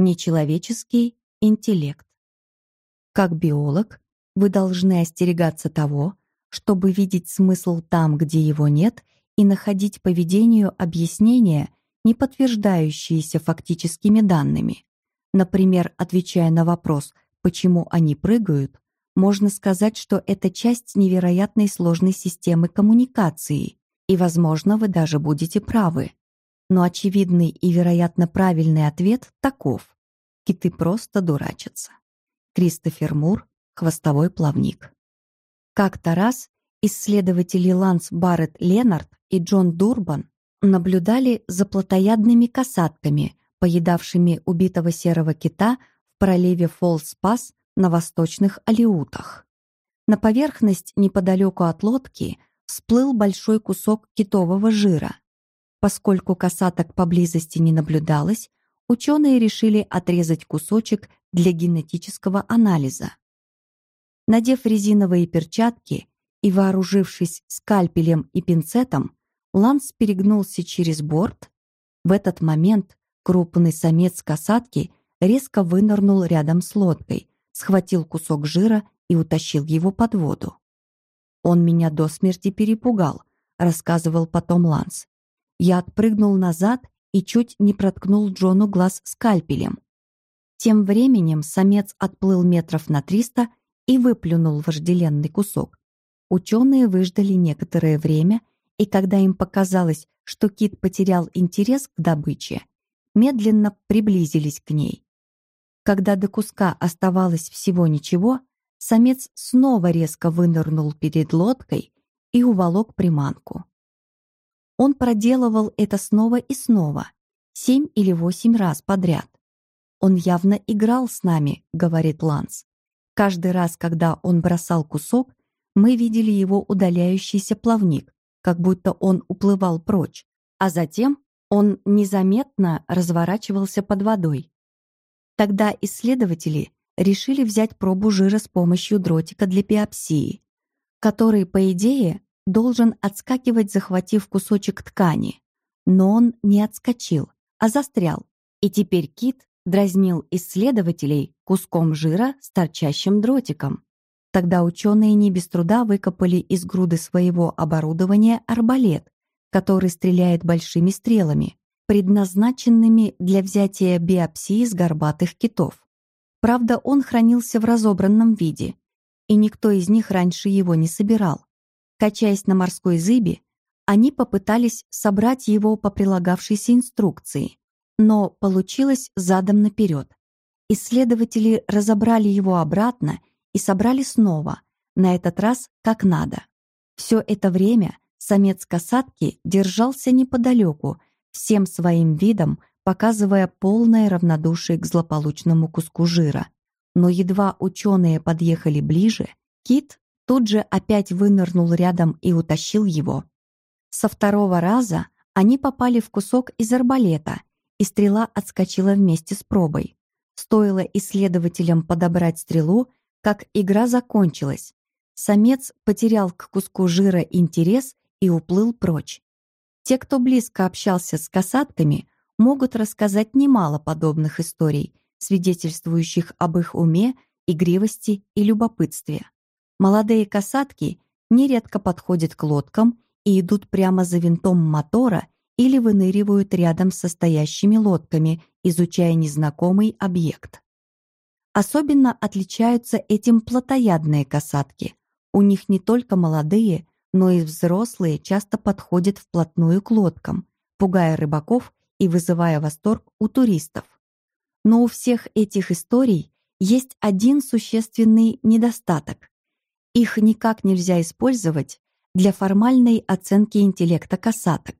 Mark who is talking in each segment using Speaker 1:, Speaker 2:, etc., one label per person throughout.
Speaker 1: Нечеловеческий интеллект. Как биолог, вы должны остерегаться того, чтобы видеть смысл там, где его нет, и находить поведению объяснения, не подтверждающиеся фактическими данными. Например, отвечая на вопрос, почему они прыгают, можно сказать, что это часть невероятной сложной системы коммуникации, и, возможно, вы даже будете правы. Но очевидный и, вероятно, правильный ответ таков. Киты просто дурачатся. Кристофер Мур, хвостовой плавник. Как-то раз исследователи Ланс Барретт Ленард и Джон Дурбан наблюдали за плотоядными касатками, поедавшими убитого серого кита в проливе Фолс-Пас на восточных Алиутах. На поверхность неподалеку от лодки всплыл большой кусок китового жира. Поскольку касаток поблизости не наблюдалось, ученые решили отрезать кусочек для генетического анализа. Надев резиновые перчатки и вооружившись скальпелем и пинцетом, Ланс перегнулся через борт. В этот момент крупный самец касатки резко вынырнул рядом с лодкой, схватил кусок жира и утащил его под воду. «Он меня до смерти перепугал», — рассказывал потом Ланс. Я отпрыгнул назад и чуть не проткнул Джону глаз скальпелем. Тем временем самец отплыл метров на триста и выплюнул вожделенный кусок. Ученые выждали некоторое время, и когда им показалось, что кит потерял интерес к добыче, медленно приблизились к ней. Когда до куска оставалось всего ничего, самец снова резко вынырнул перед лодкой и уволок приманку. Он проделывал это снова и снова, семь или восемь раз подряд. «Он явно играл с нами», — говорит Ланс. Каждый раз, когда он бросал кусок, мы видели его удаляющийся плавник, как будто он уплывал прочь, а затем он незаметно разворачивался под водой. Тогда исследователи решили взять пробу жира с помощью дротика для биопсии, который, по идее, должен отскакивать, захватив кусочек ткани. Но он не отскочил, а застрял, и теперь кит дразнил исследователей куском жира с торчащим дротиком. Тогда ученые не без труда выкопали из груды своего оборудования арбалет, который стреляет большими стрелами, предназначенными для взятия биопсии с горбатых китов. Правда, он хранился в разобранном виде, и никто из них раньше его не собирал. Качаясь на морской зыбе, они попытались собрать его по прилагавшейся инструкции, но получилось задом наперед. Исследователи разобрали его обратно и собрали снова, на этот раз как надо. Все это время самец касатки держался неподалеку, всем своим видом показывая полное равнодушие к злополучному куску жира. Но едва ученые подъехали ближе, кит тут же опять вынырнул рядом и утащил его. Со второго раза они попали в кусок из арбалета, и стрела отскочила вместе с пробой. Стоило исследователям подобрать стрелу, как игра закончилась. Самец потерял к куску жира интерес и уплыл прочь. Те, кто близко общался с касатками, могут рассказать немало подобных историй, свидетельствующих об их уме, игривости и любопытстве. Молодые касатки нередко подходят к лодкам и идут прямо за винтом мотора или выныривают рядом с стоящими лодками, изучая незнакомый объект. Особенно отличаются этим плотоядные касатки. У них не только молодые, но и взрослые часто подходят вплотную к лодкам, пугая рыбаков и вызывая восторг у туристов. Но у всех этих историй есть один существенный недостаток. Их никак нельзя использовать для формальной оценки интеллекта касаток.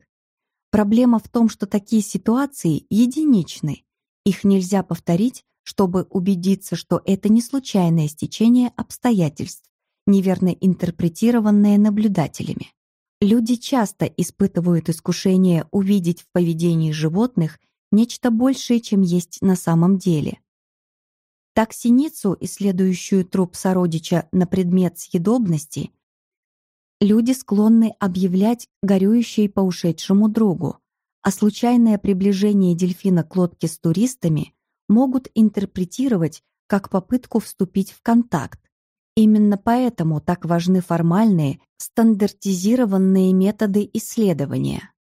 Speaker 1: Проблема в том, что такие ситуации единичны. Их нельзя повторить, чтобы убедиться, что это не случайное стечение обстоятельств, неверно интерпретированные наблюдателями. Люди часто испытывают искушение увидеть в поведении животных нечто большее, чем есть на самом деле. Так синицу, исследующую труп сородича на предмет съедобности, люди склонны объявлять горюющей по ушедшему другу, а случайное приближение дельфина к лодке с туристами могут интерпретировать как попытку вступить в контакт. Именно поэтому так важны формальные, стандартизированные методы исследования.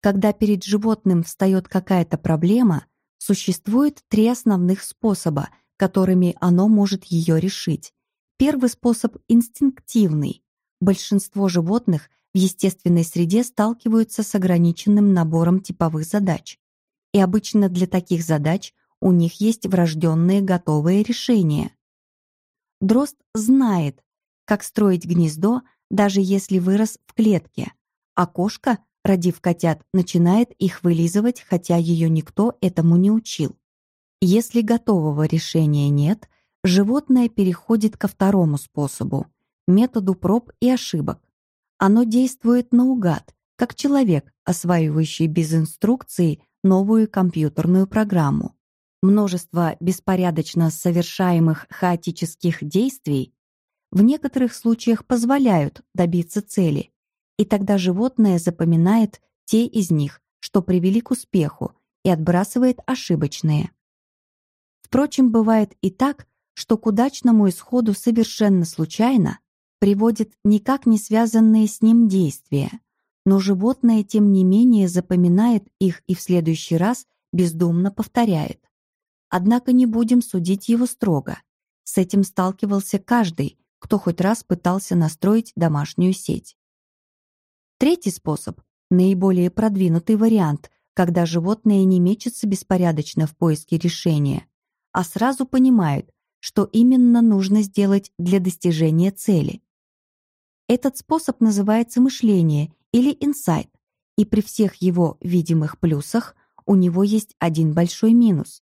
Speaker 1: Когда перед животным встает какая-то проблема, существует три основных способа, которыми оно может ее решить. Первый способ инстинктивный. Большинство животных в естественной среде сталкиваются с ограниченным набором типовых задач. И обычно для таких задач у них есть врожденные готовые решения. Дрозд знает, как строить гнездо, даже если вырос в клетке, а кошка, родив котят, начинает их вылизывать, хотя ее никто этому не учил. Если готового решения нет, животное переходит ко второму способу — методу проб и ошибок. Оно действует наугад, как человек, осваивающий без инструкции новую компьютерную программу. Множество беспорядочно совершаемых хаотических действий в некоторых случаях позволяют добиться цели, и тогда животное запоминает те из них, что привели к успеху, и отбрасывает ошибочные. Впрочем, бывает и так, что к удачному исходу совершенно случайно приводит никак не связанные с ним действия, но животное, тем не менее, запоминает их и в следующий раз бездумно повторяет. Однако не будем судить его строго. С этим сталкивался каждый, кто хоть раз пытался настроить домашнюю сеть. Третий способ — наиболее продвинутый вариант, когда животное не мечется беспорядочно в поиске решения, а сразу понимает, что именно нужно сделать для достижения цели. Этот способ называется мышление или инсайт, и при всех его видимых плюсах у него есть один большой минус.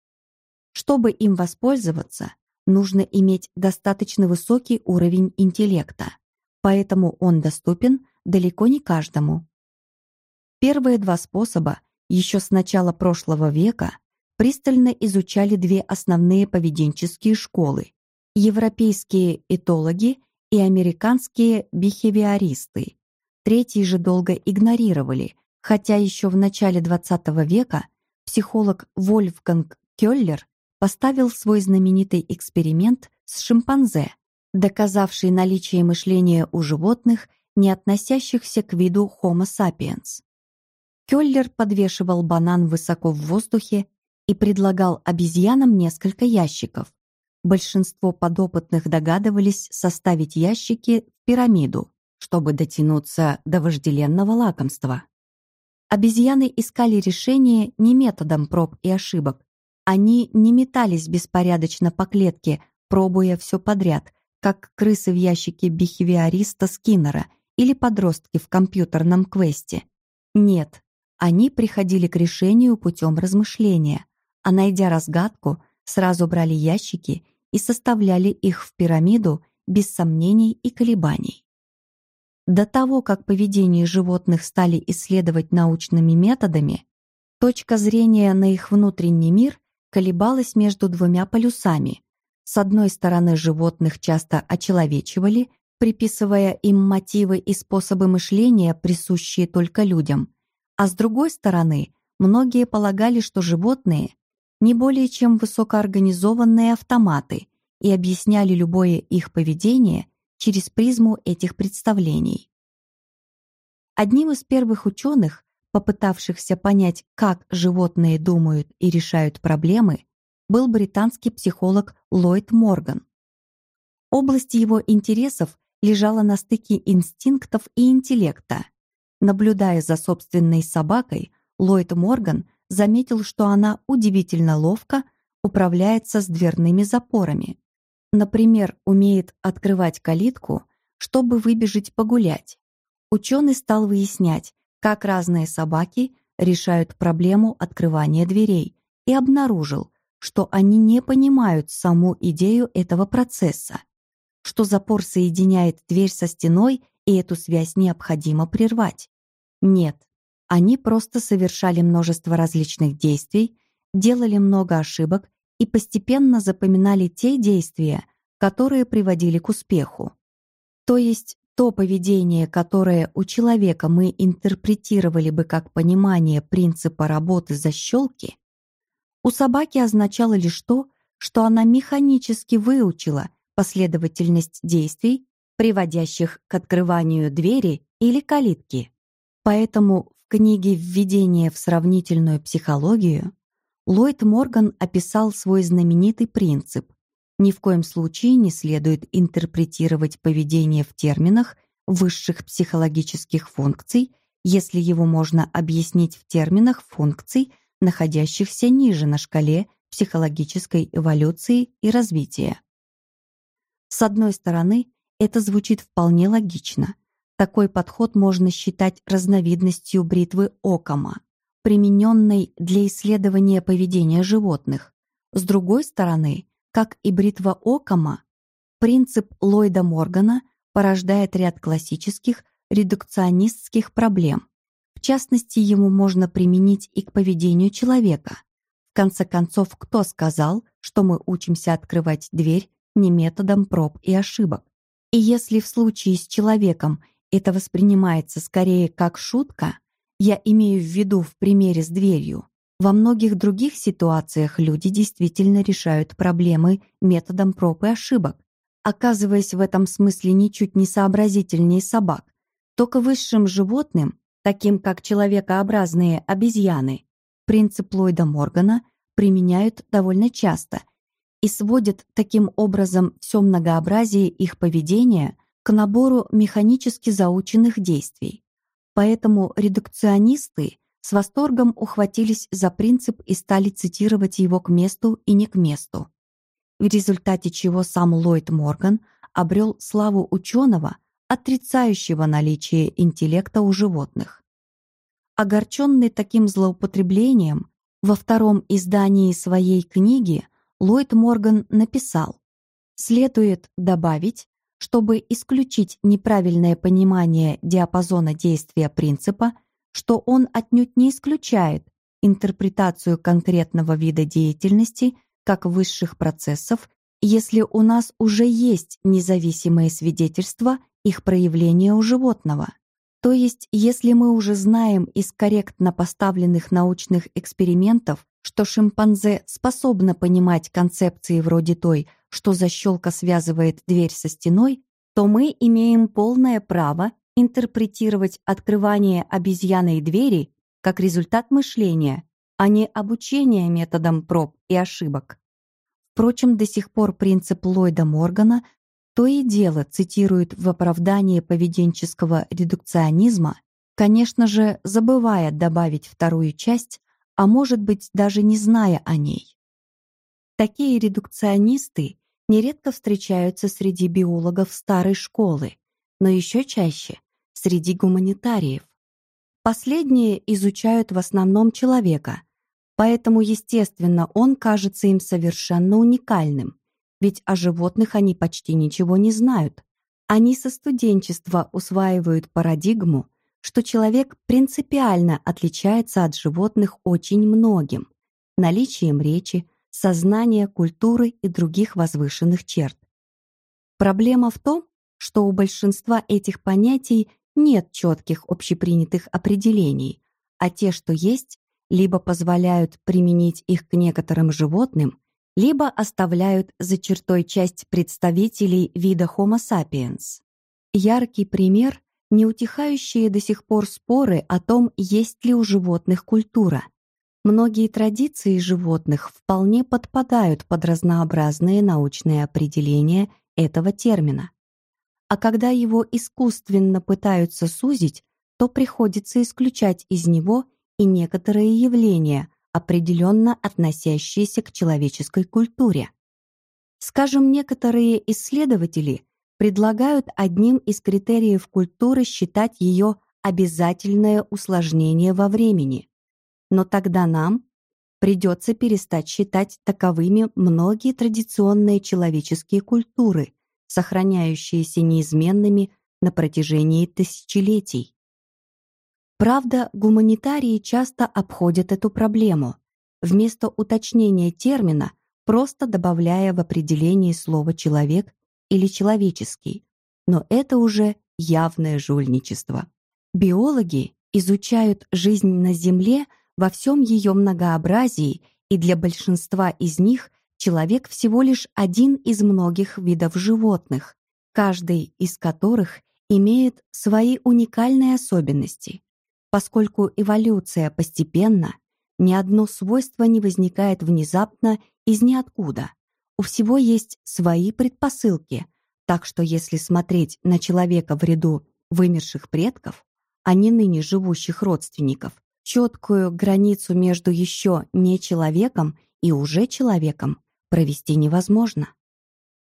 Speaker 1: Чтобы им воспользоваться, нужно иметь достаточно высокий уровень интеллекта, поэтому он доступен далеко не каждому. Первые два способа еще с начала прошлого века пристально изучали две основные поведенческие школы – европейские этологи и американские бихевиористы. Третий же долго игнорировали, хотя еще в начале XX века психолог Вольфганг Кёллер поставил свой знаменитый эксперимент с шимпанзе, доказавший наличие мышления у животных, не относящихся к виду Homo sapiens. Кёллер подвешивал банан высоко в воздухе и предлагал обезьянам несколько ящиков, большинство подопытных догадывались составить ящики в пирамиду, чтобы дотянуться до вожделенного лакомства. Обезьяны искали решение не методом проб и ошибок. Они не метались беспорядочно по клетке, пробуя все подряд, как крысы в ящике бихевиориста Скиннера или подростки в компьютерном квесте. Нет, они приходили к решению путем размышления, а найдя разгадку, сразу брали ящики и составляли их в пирамиду без сомнений и колебаний. До того, как поведение животных стали исследовать научными методами, точка зрения на их внутренний мир колебалась между двумя полюсами. С одной стороны, животных часто очеловечивали, приписывая им мотивы и способы мышления, присущие только людям, а с другой стороны, многие полагали, что животные не более чем высокоорганизованные автоматы и объясняли любое их поведение через призму этих представлений. Одним из первых ученых, попытавшихся понять, как животные думают и решают проблемы, был британский психолог Ллойд Морган. Область его интересов лежала на стыке инстинктов и интеллекта. Наблюдая за собственной собакой, Ллойд Морган заметил, что она удивительно ловко управляется с дверными запорами. Например, умеет открывать калитку, чтобы выбежать погулять. Ученый стал выяснять, как разные собаки решают проблему открывания дверей и обнаружил, что они не понимают саму идею этого процесса, что запор соединяет дверь со стеной и эту связь необходимо прервать. Нет, они просто совершали множество различных действий, делали много ошибок и постепенно запоминали те действия, которые приводили к успеху. То есть то поведение, которое у человека мы интерпретировали бы как понимание принципа работы защелки, У собаки означало лишь то, что она механически выучила последовательность действий, приводящих к открыванию двери или калитки. Поэтому книге «Введение в сравнительную психологию» Ллойд Морган описал свой знаменитый принцип. Ни в коем случае не следует интерпретировать поведение в терминах высших психологических функций, если его можно объяснить в терминах функций, находящихся ниже на шкале психологической эволюции и развития. С одной стороны, это звучит вполне логично. Такой подход можно считать разновидностью бритвы Окама, примененной для исследования поведения животных. С другой стороны, как и бритва Окама, принцип Ллойда Моргана порождает ряд классических редукционистских проблем. В частности, ему можно применить и к поведению человека. В конце концов, кто сказал, что мы учимся открывать дверь не методом проб и ошибок? И если в случае с человеком это воспринимается скорее как шутка, я имею в виду в примере с дверью, во многих других ситуациях люди действительно решают проблемы методом проб и ошибок, оказываясь в этом смысле ничуть не сообразительнее собак. Только высшим животным, таким как человекообразные обезьяны, принцип Ллойда Моргана применяют довольно часто и сводят таким образом все многообразие их поведения к набору механически заученных действий. Поэтому редукционисты с восторгом ухватились за принцип и стали цитировать его к месту и не к месту в результате чего сам Ллойд Морган обрел славу ученого, отрицающего наличие интеллекта у животных. Огорченный таким злоупотреблением, во втором издании своей книги Ллойд Морган написал «Следует добавить, чтобы исключить неправильное понимание диапазона действия принципа, что он отнюдь не исключает интерпретацию конкретного вида деятельности – как высших процессов, если у нас уже есть независимые свидетельства их проявления у животного. То есть, если мы уже знаем из корректно поставленных научных экспериментов, что шимпанзе способно понимать концепции вроде той, что защелка связывает дверь со стеной, то мы имеем полное право интерпретировать открывание обезьяной двери как результат мышления, а не обучение методом проб и ошибок. Впрочем, до сих пор принцип Ллойда Моргана то и дело цитирует в оправдании поведенческого редукционизма, конечно же, забывая добавить вторую часть, а может быть, даже не зная о ней. Такие редукционисты нередко встречаются среди биологов старой школы, но еще чаще — среди гуманитариев. Последние изучают в основном человека, Поэтому, естественно, он кажется им совершенно уникальным, ведь о животных они почти ничего не знают. Они со студенчества усваивают парадигму, что человек принципиально отличается от животных очень многим – наличием речи, сознания, культуры и других возвышенных черт. Проблема в том, что у большинства этих понятий нет четких общепринятых определений, а те, что есть, либо позволяют применить их к некоторым животным, либо оставляют за чертой часть представителей вида Homo sapiens. Яркий пример — неутихающие до сих пор споры о том, есть ли у животных культура. Многие традиции животных вполне подпадают под разнообразные научные определения этого термина. А когда его искусственно пытаются сузить, то приходится исключать из него и некоторые явления, определенно относящиеся к человеческой культуре. Скажем, некоторые исследователи предлагают одним из критериев культуры считать ее обязательное усложнение во времени. Но тогда нам придется перестать считать таковыми многие традиционные человеческие культуры, сохраняющиеся неизменными на протяжении тысячелетий. Правда, гуманитарии часто обходят эту проблему, вместо уточнения термина просто добавляя в определение слово «человек» или «человеческий», но это уже явное жульничество. Биологи изучают жизнь на Земле во всем ее многообразии и для большинства из них человек всего лишь один из многих видов животных, каждый из которых имеет свои уникальные особенности. Поскольку эволюция постепенна, ни одно свойство не возникает внезапно из ниоткуда. У всего есть свои предпосылки, так что если смотреть на человека в ряду вымерших предков, а не ныне живущих родственников, четкую границу между еще не человеком и уже человеком провести невозможно.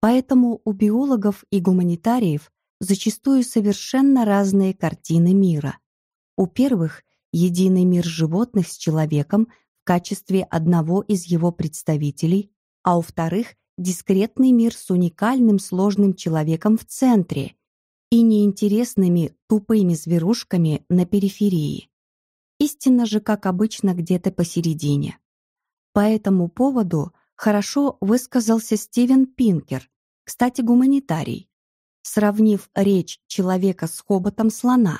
Speaker 1: Поэтому у биологов и гуманитариев зачастую совершенно разные картины мира. У первых — единый мир животных с человеком в качестве одного из его представителей, а у вторых — дискретный мир с уникальным сложным человеком в центре и неинтересными тупыми зверушками на периферии. Истина же, как обычно, где-то посередине. По этому поводу хорошо высказался Стивен Пинкер, кстати, гуманитарий, сравнив речь человека с хоботом слона.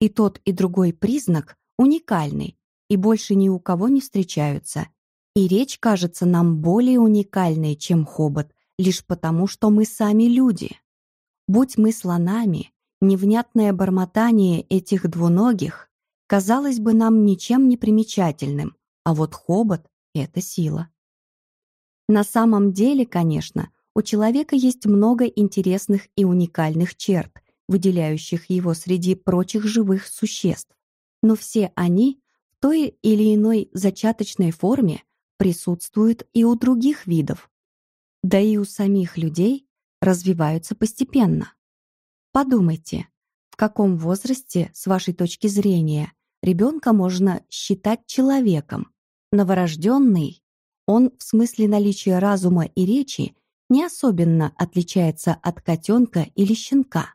Speaker 1: И тот, и другой признак уникальный и больше ни у кого не встречаются. И речь кажется нам более уникальной, чем хобот, лишь потому, что мы сами люди. Будь мы слонами, невнятное бормотание этих двуногих казалось бы нам ничем не примечательным, а вот хобот — это сила. На самом деле, конечно, у человека есть много интересных и уникальных черт, выделяющих его среди прочих живых существ. Но все они в той или иной зачаточной форме присутствуют и у других видов. Да и у самих людей развиваются постепенно. Подумайте, в каком возрасте, с вашей точки зрения, ребенка можно считать человеком? Новорожденный, он в смысле наличия разума и речи не особенно отличается от котенка или щенка.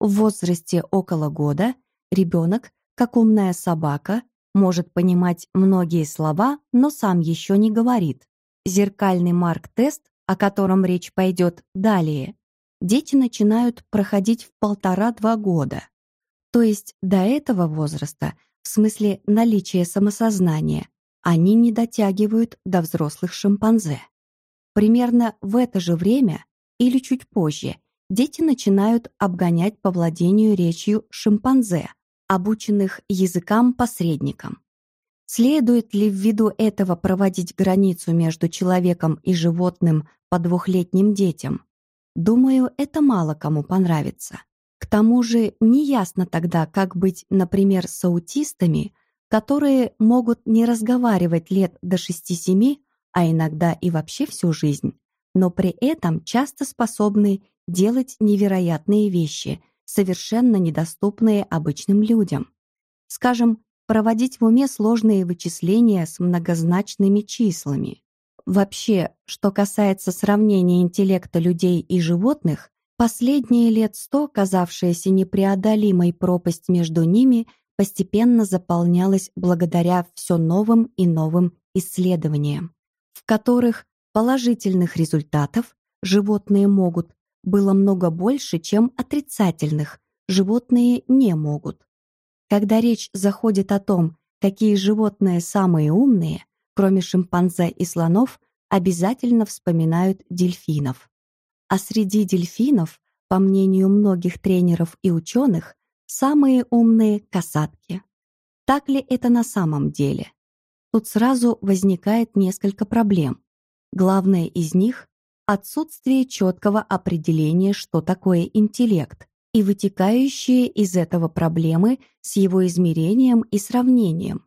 Speaker 1: В возрасте около года ребенок, как умная собака, может понимать многие слова, но сам еще не говорит. Зеркальный марк-тест, о котором речь пойдет далее, дети начинают проходить в полтора-два года. То есть до этого возраста, в смысле наличия самосознания, они не дотягивают до взрослых шимпанзе. Примерно в это же время или чуть позже дети начинают обгонять по владению речью шимпанзе, обученных языкам-посредникам. Следует ли ввиду этого проводить границу между человеком и животным по двухлетним детям? Думаю, это мало кому понравится. К тому же неясно тогда, как быть, например, с аутистами, которые могут не разговаривать лет до 6-7, а иногда и вообще всю жизнь, но при этом часто способны делать невероятные вещи, совершенно недоступные обычным людям. Скажем, проводить в уме сложные вычисления с многозначными числами. Вообще, что касается сравнения интеллекта людей и животных, последние лет сто казавшаяся непреодолимой пропасть между ними постепенно заполнялась благодаря все новым и новым исследованиям в которых положительных результатов животные могут, было много больше, чем отрицательных животные не могут. Когда речь заходит о том, какие животные самые умные, кроме шимпанзе и слонов, обязательно вспоминают дельфинов. А среди дельфинов, по мнению многих тренеров и ученых, самые умные — касатки. Так ли это на самом деле? Тут сразу возникает несколько проблем. Главное из них — отсутствие четкого определения, что такое интеллект, и вытекающие из этого проблемы с его измерением и сравнением.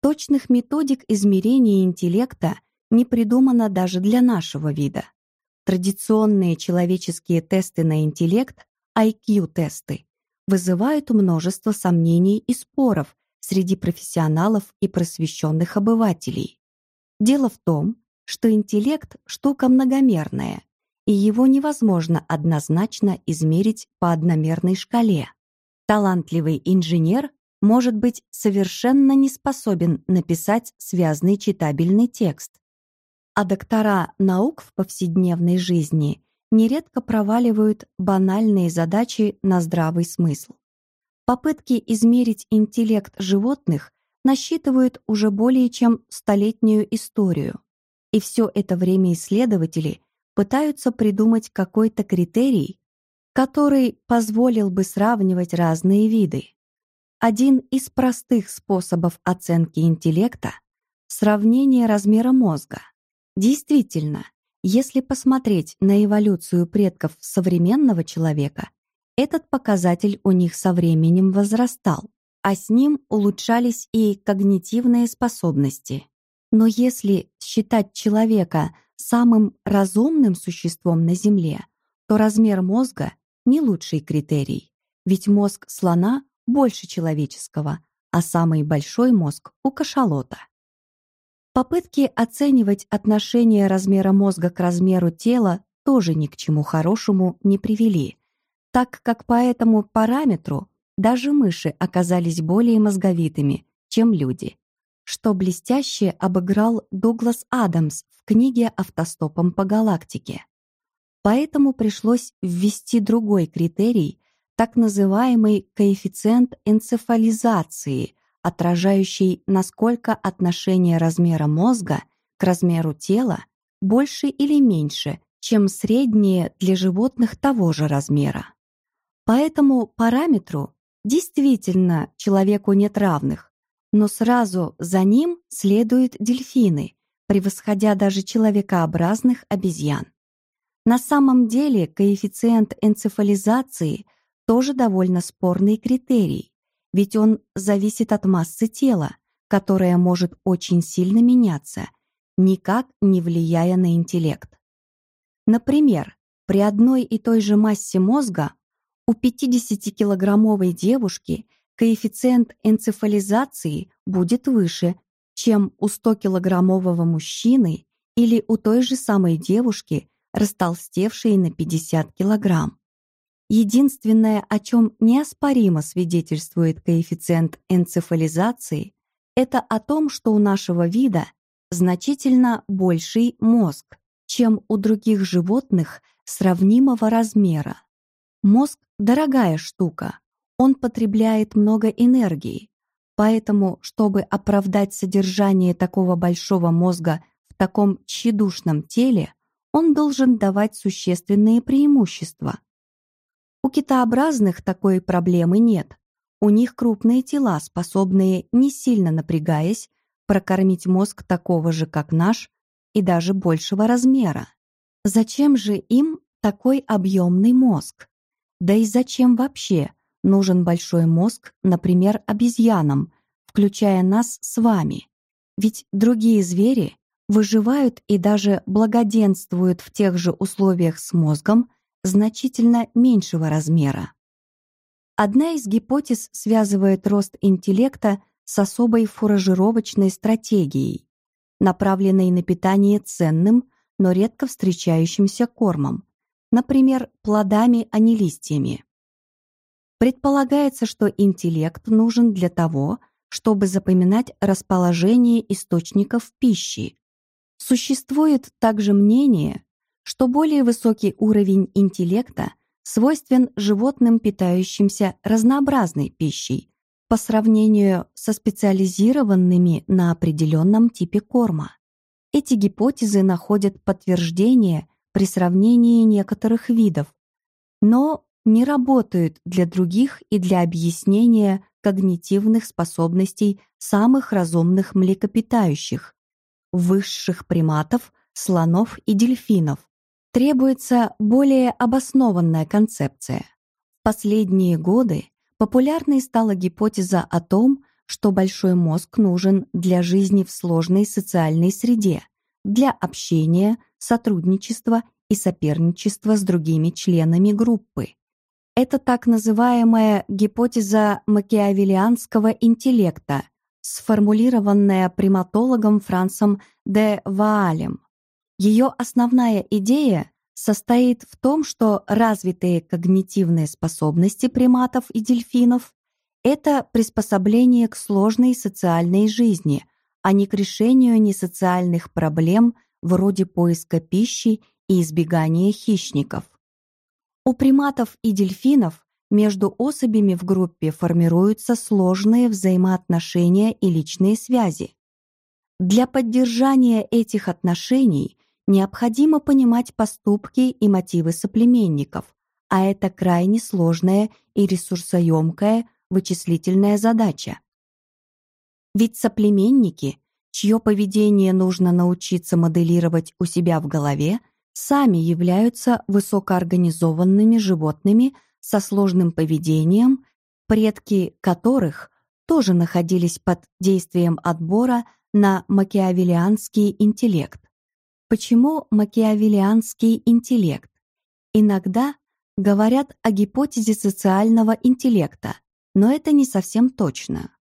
Speaker 1: Точных методик измерения интеллекта не придумано даже для нашего вида. Традиционные человеческие тесты на интеллект, IQ-тесты, вызывают множество сомнений и споров среди профессионалов и просвещенных обывателей. Дело в том, что интеллект — штука многомерная, и его невозможно однозначно измерить по одномерной шкале. Талантливый инженер может быть совершенно не способен написать связный читабельный текст. А доктора наук в повседневной жизни нередко проваливают банальные задачи на здравый смысл. Попытки измерить интеллект животных насчитывают уже более чем столетнюю историю. И все это время исследователи пытаются придумать какой-то критерий, который позволил бы сравнивать разные виды. Один из простых способов оценки интеллекта — сравнение размера мозга. Действительно, если посмотреть на эволюцию предков современного человека, этот показатель у них со временем возрастал, а с ним улучшались и когнитивные способности. Но если считать человека самым разумным существом на Земле, то размер мозга — не лучший критерий, ведь мозг слона больше человеческого, а самый большой мозг у кашалота. Попытки оценивать отношение размера мозга к размеру тела тоже ни к чему хорошему не привели, так как по этому параметру даже мыши оказались более мозговитыми, чем люди, что блестяще обыграл Дуглас Адамс в книге «Автостопом по галактике». Поэтому пришлось ввести другой критерий, так называемый коэффициент энцефализации, отражающий, насколько отношение размера мозга к размеру тела больше или меньше, чем среднее для животных того же размера. По этому параметру действительно человеку нет равных, но сразу за ним следуют дельфины, превосходя даже человекообразных обезьян. На самом деле коэффициент энцефализации тоже довольно спорный критерий, ведь он зависит от массы тела, которая может очень сильно меняться, никак не влияя на интеллект. Например, при одной и той же массе мозга у 50-килограммовой девушки коэффициент энцефализации будет выше, чем у 100-килограммового мужчины или у той же самой девушки, растолстевшей на 50 килограмм. Единственное, о чем неоспоримо свидетельствует коэффициент энцефализации, это о том, что у нашего вида значительно больший мозг, чем у других животных сравнимого размера. Мозг — дорогая штука, он потребляет много энергии, поэтому, чтобы оправдать содержание такого большого мозга в таком тщедушном теле, он должен давать существенные преимущества. У китообразных такой проблемы нет. У них крупные тела, способные, не сильно напрягаясь, прокормить мозг такого же, как наш, и даже большего размера. Зачем же им такой объемный мозг? Да и зачем вообще нужен большой мозг, например, обезьянам, включая нас с вами? Ведь другие звери выживают и даже благоденствуют в тех же условиях с мозгом значительно меньшего размера. Одна из гипотез связывает рост интеллекта с особой фуражировочной стратегией, направленной на питание ценным, но редко встречающимся кормом, например, плодами, а не листьями. Предполагается, что интеллект нужен для того, чтобы запоминать расположение источников пищи. Существует также мнение, что более высокий уровень интеллекта свойствен животным, питающимся разнообразной пищей, по сравнению со специализированными на определенном типе корма. Эти гипотезы находят подтверждение при сравнении некоторых видов, но не работают для других и для объяснения когнитивных способностей самых разумных млекопитающих, высших приматов, слонов и дельфинов. Требуется более обоснованная концепция. В последние годы популярной стала гипотеза о том, что большой мозг нужен для жизни в сложной социальной среде, для общения, сотрудничества и соперничества с другими членами группы. Это так называемая гипотеза макиавелианского интеллекта, сформулированная приматологом Францем де Ваалем. Ее основная идея состоит в том, что развитые когнитивные способности приматов и дельфинов — это приспособление к сложной социальной жизни, а не к решению несоциальных проблем вроде поиска пищи и избегания хищников. У приматов и дельфинов между особями в группе формируются сложные взаимоотношения и личные связи. Для поддержания этих отношений необходимо понимать поступки и мотивы соплеменников, а это крайне сложная и ресурсоемкая вычислительная задача. Ведь соплеменники, чье поведение нужно научиться моделировать у себя в голове, сами являются высокоорганизованными животными со сложным поведением, предки которых тоже находились под действием отбора на макиавелианский интеллект. Почему макиавелианский интеллект? Иногда говорят о гипотезе социального интеллекта, но это не совсем точно.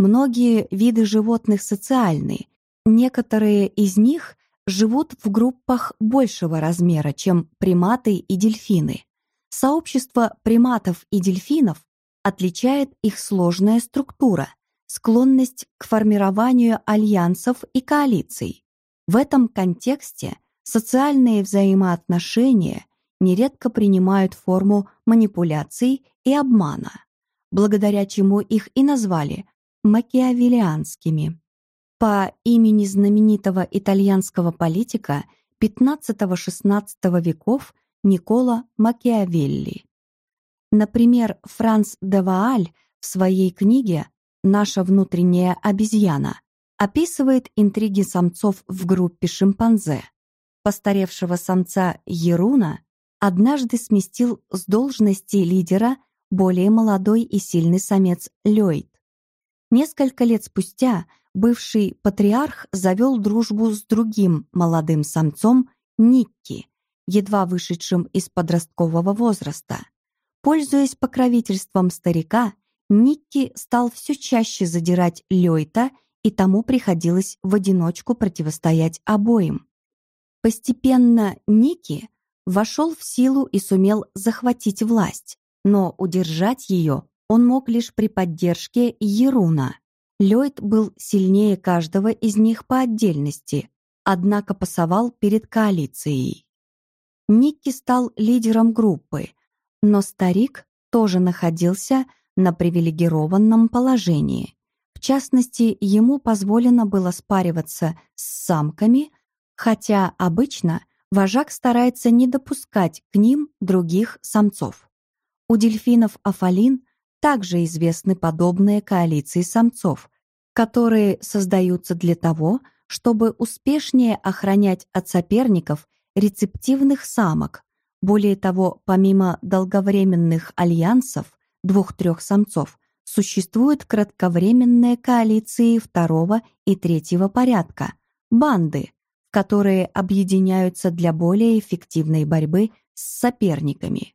Speaker 1: Многие виды животных социальны, некоторые из них живут в группах большего размера, чем приматы и дельфины. Сообщество приматов и дельфинов отличает их сложная структура, склонность к формированию альянсов и коалиций. В этом контексте социальные взаимоотношения нередко принимают форму манипуляций и обмана, благодаря чему их и назвали макиавелианскими. По имени знаменитого итальянского политика XV-XVI веков Никола Макиавелли. Например, Франц де Вааль в своей книге «Наша внутренняя обезьяна» описывает интриги самцов в группе шимпанзе. Постаревшего самца Еруна однажды сместил с должности лидера более молодой и сильный самец Ллойд. Несколько лет спустя бывший патриарх завел дружбу с другим молодым самцом Никки, едва вышедшим из подросткового возраста. Пользуясь покровительством старика, Никки стал все чаще задирать Лёйта, и тому приходилось в одиночку противостоять обоим. Постепенно Никки вошел в силу и сумел захватить власть, но удержать ее он мог лишь при поддержке Еруна. Ллойд был сильнее каждого из них по отдельности, однако пасовал перед коалицией. Никки стал лидером группы, но старик тоже находился на привилегированном положении. В частности, ему позволено было спариваться с самками, хотя обычно вожак старается не допускать к ним других самцов. У дельфинов афалин также известны подобные коалиции самцов, которые создаются для того, чтобы успешнее охранять от соперников рецептивных самок. Более того, помимо долговременных альянсов двух-трех самцов, существуют кратковременные коалиции второго и третьего порядка, банды, которые объединяются для более эффективной борьбы с соперниками.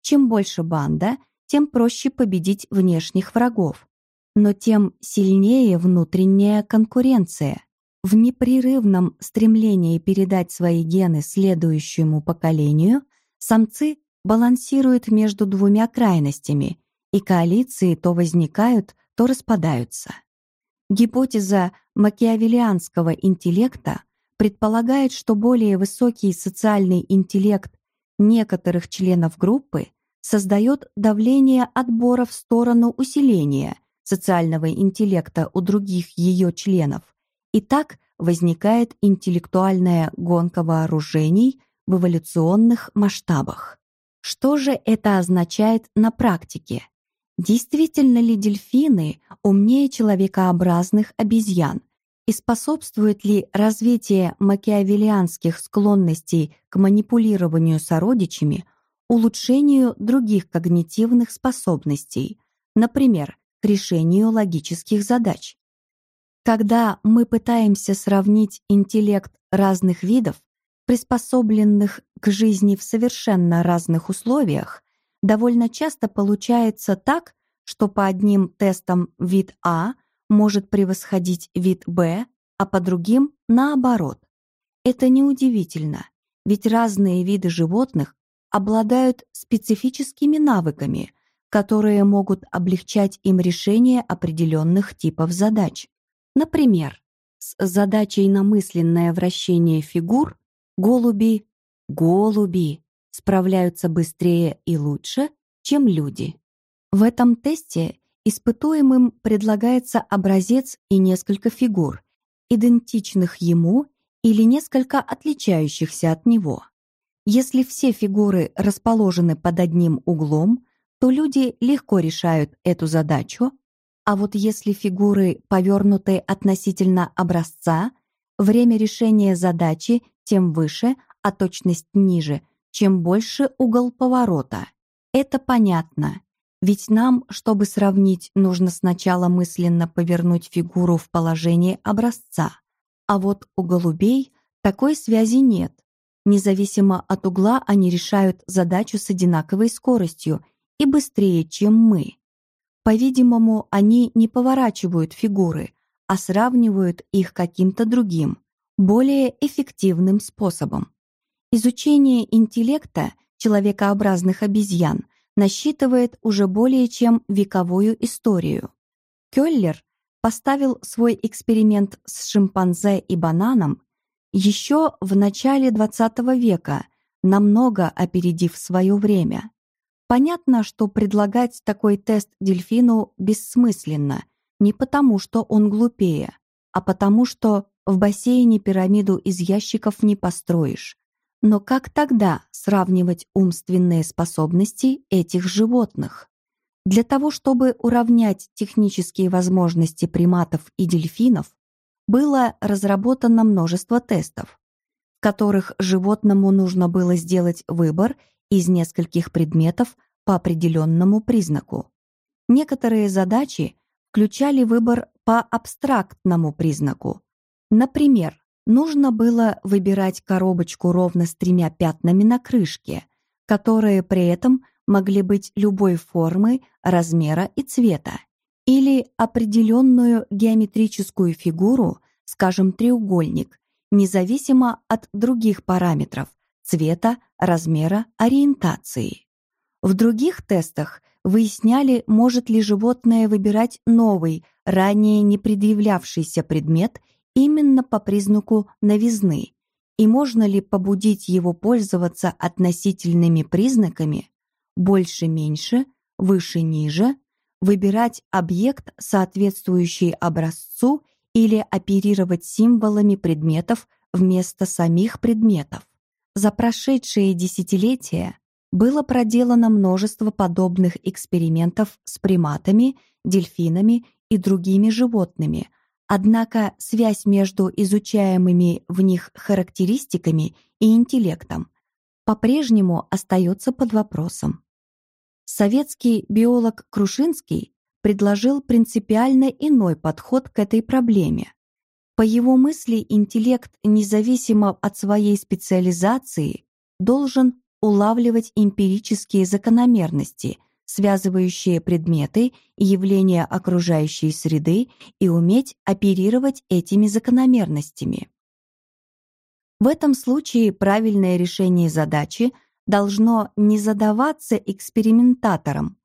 Speaker 1: Чем больше банда, тем проще победить внешних врагов, но тем сильнее внутренняя конкуренция. В непрерывном стремлении передать свои гены следующему поколению самцы балансируют между двумя крайностями, и коалиции то возникают, то распадаются. Гипотеза макиавелианского интеллекта предполагает, что более высокий социальный интеллект некоторых членов группы создает давление отбора в сторону усиления социального интеллекта у других ее членов, и так возникает интеллектуальная гонка вооружений в эволюционных масштабах. Что же это означает на практике? Действительно ли дельфины умнее человекообразных обезьян? И способствует ли развитие макиавелианских склонностей к манипулированию сородичами улучшению других когнитивных способностей, например, к решению логических задач? Когда мы пытаемся сравнить интеллект разных видов, приспособленных к жизни в совершенно разных условиях, довольно часто получается так, что по одним тестам вид А может превосходить вид Б, а по другим — наоборот. Это неудивительно, ведь разные виды животных обладают специфическими навыками, которые могут облегчать им решение определенных типов задач. Например, с задачей на мысленное вращение фигур голуби, голуби справляются быстрее и лучше, чем люди. В этом тесте испытуемым предлагается образец и несколько фигур, идентичных ему или несколько отличающихся от него. Если все фигуры расположены под одним углом, то люди легко решают эту задачу, а вот если фигуры повернуты относительно образца, время решения задачи тем выше, а точность ниже, чем больше угол поворота. Это понятно, ведь нам, чтобы сравнить, нужно сначала мысленно повернуть фигуру в положение образца. А вот у голубей такой связи нет. Независимо от угла они решают задачу с одинаковой скоростью и быстрее, чем мы. По-видимому, они не поворачивают фигуры, а сравнивают их каким-то другим, более эффективным способом. Изучение интеллекта человекообразных обезьян насчитывает уже более чем вековую историю. Кёллер поставил свой эксперимент с шимпанзе и бананом еще в начале XX века, намного опередив свое время. Понятно, что предлагать такой тест дельфину бессмысленно, не потому что он глупее, а потому что в бассейне пирамиду из ящиков не построишь. Но как тогда сравнивать умственные способности этих животных? Для того, чтобы уравнять технические возможности приматов и дельфинов, было разработано множество тестов, в которых животному нужно было сделать выбор из нескольких предметов по определенному признаку. Некоторые задачи включали выбор по абстрактному признаку. Например, нужно было выбирать коробочку ровно с тремя пятнами на крышке, которые при этом могли быть любой формы, размера и цвета или определенную геометрическую фигуру, скажем, треугольник, независимо от других параметров цвета, размера, ориентации. В других тестах выясняли, может ли животное выбирать новый, ранее не предъявлявшийся предмет именно по признаку новизны, и можно ли побудить его пользоваться относительными признаками больше-меньше, выше-ниже, выбирать объект, соответствующий образцу, или оперировать символами предметов вместо самих предметов. За прошедшие десятилетия было проделано множество подобных экспериментов с приматами, дельфинами и другими животными, однако связь между изучаемыми в них характеристиками и интеллектом по-прежнему остается под вопросом. Советский биолог Крушинский предложил принципиально иной подход к этой проблеме. По его мысли, интеллект, независимо от своей специализации, должен улавливать эмпирические закономерности, связывающие предметы и явления окружающей среды и уметь оперировать этими закономерностями. В этом случае правильное решение задачи должно не задаваться экспериментатором,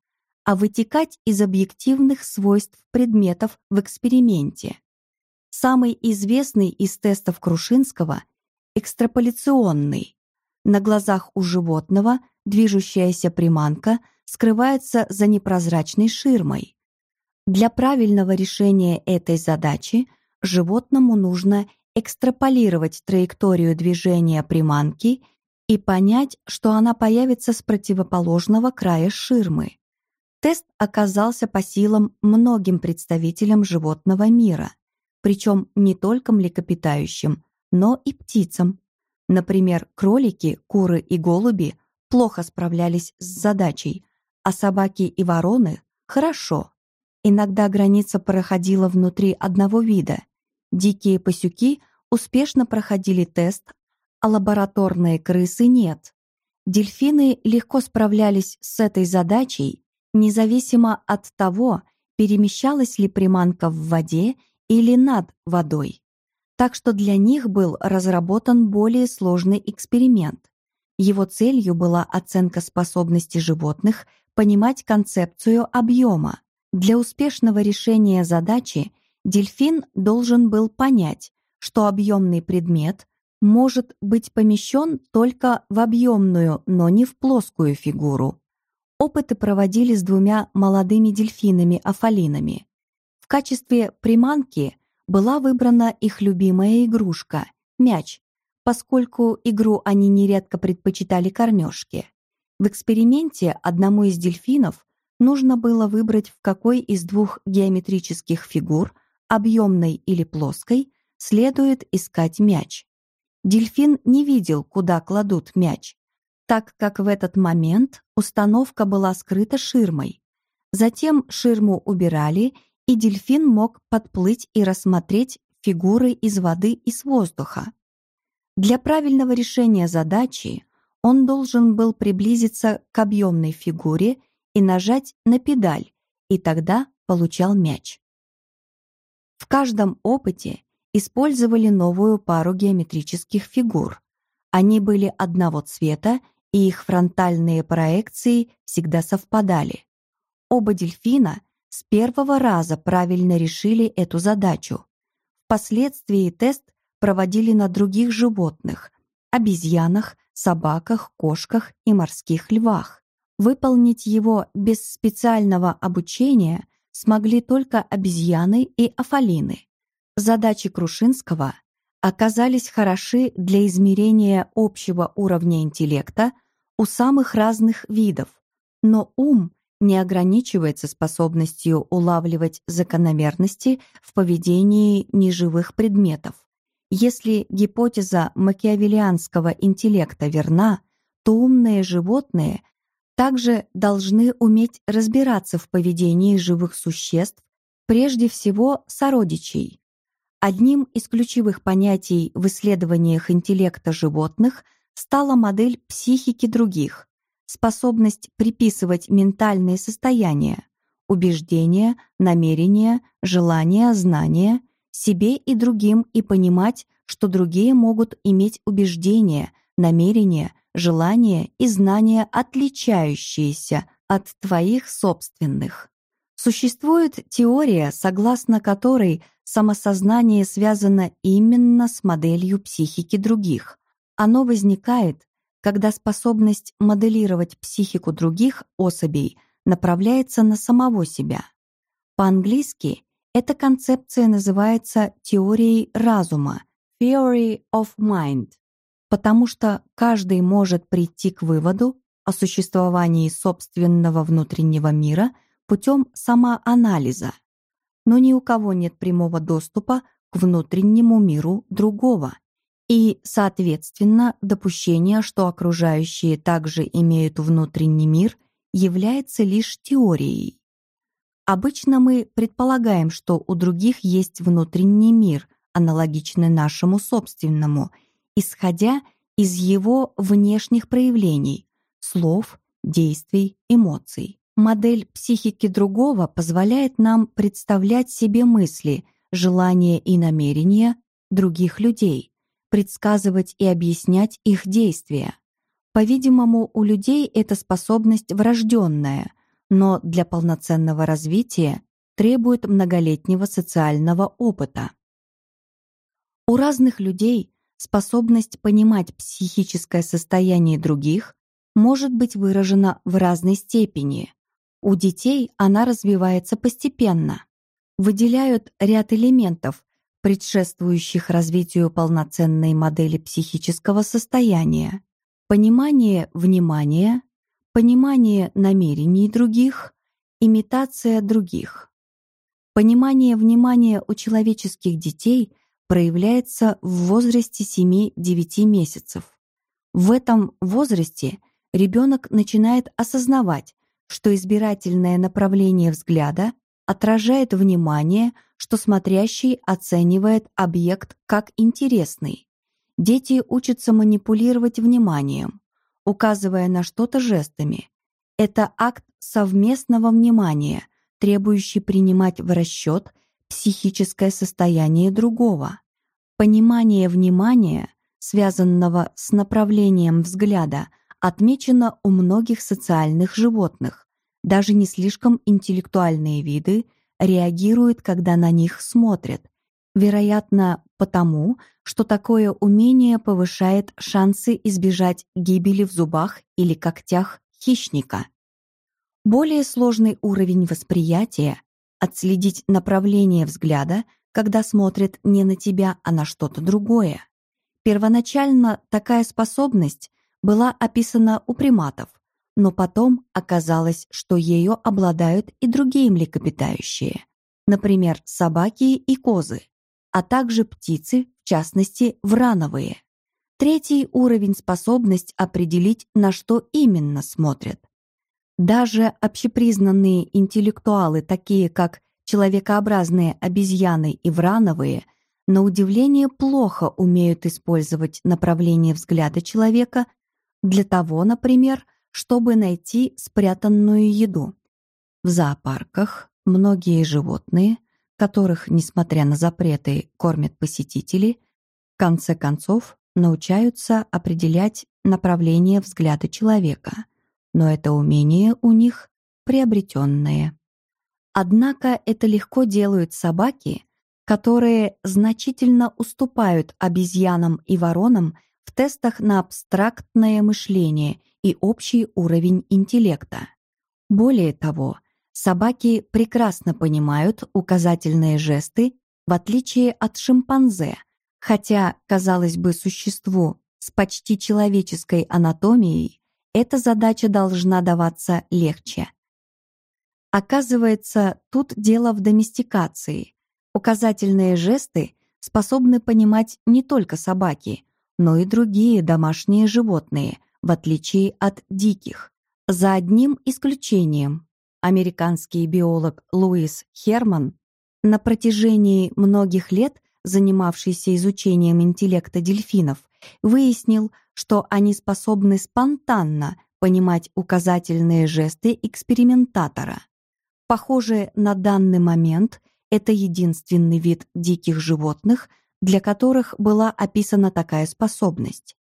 Speaker 1: а вытекать из объективных свойств предметов в эксперименте. Самый известный из тестов Крушинского – экстраполяционный. На глазах у животного движущаяся приманка скрывается за непрозрачной ширмой. Для правильного решения этой задачи животному нужно экстраполировать траекторию движения приманки и понять, что она появится с противоположного края ширмы. Тест оказался по силам многим представителям животного мира, причем не только млекопитающим, но и птицам. Например, кролики, куры и голуби плохо справлялись с задачей, а собаки и вороны – хорошо. Иногда граница проходила внутри одного вида. Дикие пасюки успешно проходили тест, а лабораторные крысы нет. Дельфины легко справлялись с этой задачей, независимо от того, перемещалась ли приманка в воде или над водой. Так что для них был разработан более сложный эксперимент. Его целью была оценка способности животных понимать концепцию объема. Для успешного решения задачи дельфин должен был понять, что объемный предмет может быть помещен только в объемную, но не в плоскую фигуру. Опыты проводили с двумя молодыми дельфинами-афалинами. В качестве приманки была выбрана их любимая игрушка – мяч, поскольку игру они нередко предпочитали кормежке. В эксперименте одному из дельфинов нужно было выбрать, в какой из двух геометрических фигур, объемной или плоской, следует искать мяч. Дельфин не видел, куда кладут мяч, так как в этот момент установка была скрыта ширмой. Затем ширму убирали, и дельфин мог подплыть и рассмотреть фигуры из воды и с воздуха. Для правильного решения задачи он должен был приблизиться к объемной фигуре и нажать на педаль, и тогда получал мяч. В каждом опыте использовали новую пару геометрических фигур. Они были одного цвета, и их фронтальные проекции всегда совпадали. Оба дельфина с первого раза правильно решили эту задачу. Впоследствии тест проводили на других животных – обезьянах, собаках, кошках и морских львах. Выполнить его без специального обучения смогли только обезьяны и афалины. Задачи Крушинского оказались хороши для измерения общего уровня интеллекта у самых разных видов, но ум не ограничивается способностью улавливать закономерности в поведении неживых предметов. Если гипотеза макиавеллианского интеллекта верна, то умные животные также должны уметь разбираться в поведении живых существ, прежде всего сородичей. Одним из ключевых понятий в исследованиях интеллекта животных стала модель психики других, способность приписывать ментальные состояния, убеждения, намерения, желания, знания себе и другим и понимать, что другие могут иметь убеждения, намерения, желания и знания, отличающиеся от твоих собственных. Существует теория, согласно которой самосознание связано именно с моделью психики других. Оно возникает, когда способность моделировать психику других особей направляется на самого себя. По-английски эта концепция называется теорией разума, theory of mind, потому что каждый может прийти к выводу о существовании собственного внутреннего мира путем самоанализа, но ни у кого нет прямого доступа к внутреннему миру другого. И, соответственно, допущение, что окружающие также имеют внутренний мир, является лишь теорией. Обычно мы предполагаем, что у других есть внутренний мир, аналогичный нашему собственному, исходя из его внешних проявлений – слов, действий, эмоций. Модель психики другого позволяет нам представлять себе мысли, желания и намерения других людей предсказывать и объяснять их действия. По-видимому, у людей эта способность врожденная, но для полноценного развития требует многолетнего социального опыта. У разных людей способность понимать психическое состояние других может быть выражена в разной степени. У детей она развивается постепенно. Выделяют ряд элементов, предшествующих развитию полноценной модели психического состояния, понимание внимания, понимание намерений других, имитация других. Понимание внимания у человеческих детей проявляется в возрасте 7-9 месяцев. В этом возрасте ребенок начинает осознавать, что избирательное направление взгляда отражает внимание, что смотрящий оценивает объект как интересный. Дети учатся манипулировать вниманием, указывая на что-то жестами. Это акт совместного внимания, требующий принимать в расчет психическое состояние другого. Понимание внимания, связанного с направлением взгляда, отмечено у многих социальных животных, даже не слишком интеллектуальные виды реагируют, когда на них смотрят. Вероятно, потому, что такое умение повышает шансы избежать гибели в зубах или когтях хищника. Более сложный уровень восприятия — отследить направление взгляда, когда смотрит не на тебя, а на что-то другое. Первоначально такая способность была описана у приматов, но потом оказалось, что ею обладают и другие млекопитающие, например, собаки и козы, а также птицы, в частности, врановые. Третий уровень — способность определить, на что именно смотрят. Даже общепризнанные интеллектуалы, такие как человекообразные обезьяны и врановые, на удивление плохо умеют использовать направление взгляда человека для того, например, чтобы найти спрятанную еду. В зоопарках многие животные, которых, несмотря на запреты, кормят посетители, в конце концов научаются определять направление взгляда человека, но это умение у них приобретенное. Однако это легко делают собаки, которые значительно уступают обезьянам и воронам в тестах на абстрактное мышление и общий уровень интеллекта. Более того, собаки прекрасно понимают указательные жесты, в отличие от шимпанзе, хотя, казалось бы, существу с почти человеческой анатомией эта задача должна даваться легче. Оказывается, тут дело в доместикации. Указательные жесты способны понимать не только собаки, но и другие домашние животные – в отличие от диких. За одним исключением. Американский биолог Луис Херман, на протяжении многих лет занимавшийся изучением интеллекта дельфинов, выяснил, что они способны спонтанно понимать указательные жесты экспериментатора. Похоже, на данный момент это единственный вид диких животных, для которых была описана такая способность.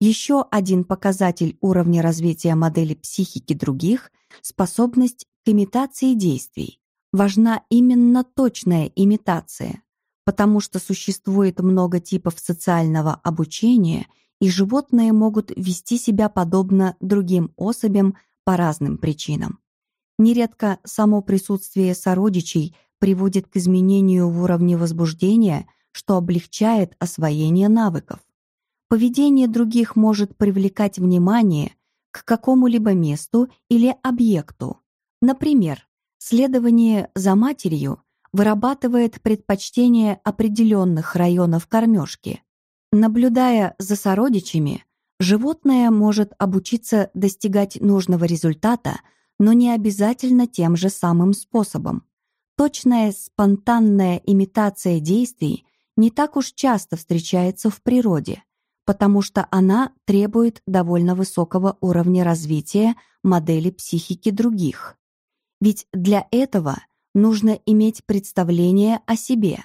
Speaker 1: Еще один показатель уровня развития модели психики других — способность к имитации действий. Важна именно точная имитация, потому что существует много типов социального обучения, и животные могут вести себя подобно другим особям по разным причинам. Нередко само присутствие сородичей приводит к изменению в уровне возбуждения, что облегчает освоение навыков. Поведение других может привлекать внимание к какому-либо месту или объекту. Например, следование за матерью вырабатывает предпочтение определенных районов кормежки. Наблюдая за сородичами, животное может обучиться достигать нужного результата, но не обязательно тем же самым способом. Точная спонтанная имитация действий не так уж часто встречается в природе потому что она требует довольно высокого уровня развития модели психики других. Ведь для этого нужно иметь представление о себе,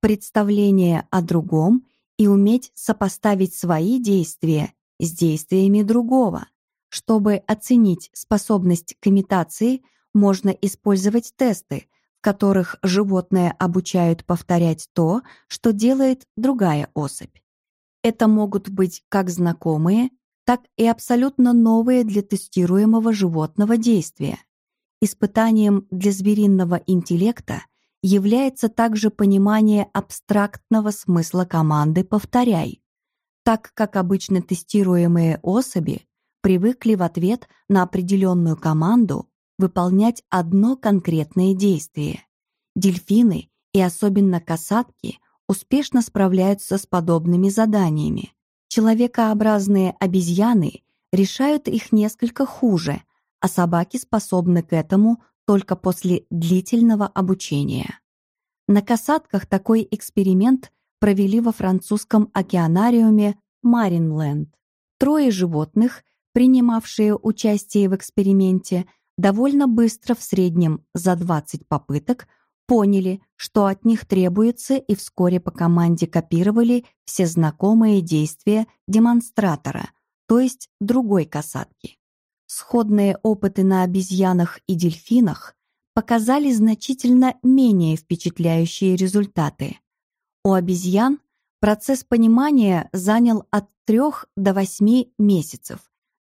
Speaker 1: представление о другом и уметь сопоставить свои действия с действиями другого. Чтобы оценить способность к имитации, можно использовать тесты, в которых животное обучают повторять то, что делает другая особь. Это могут быть как знакомые, так и абсолютно новые для тестируемого животного действия. Испытанием для звериного интеллекта является также понимание абстрактного смысла команды «повторяй», так как обычно тестируемые особи привыкли в ответ на определенную команду выполнять одно конкретное действие. Дельфины и особенно касатки успешно справляются с подобными заданиями. Человекообразные обезьяны решают их несколько хуже, а собаки способны к этому только после длительного обучения. На касатках такой эксперимент провели во французском океанариуме Маринленд. Трое животных, принимавшие участие в эксперименте, довольно быстро в среднем за 20 попыток поняли, что от них требуется, и вскоре по команде копировали все знакомые действия демонстратора, то есть другой касатки. Сходные опыты на обезьянах и дельфинах показали значительно менее впечатляющие результаты. У обезьян процесс понимания занял от 3 до 8 месяцев.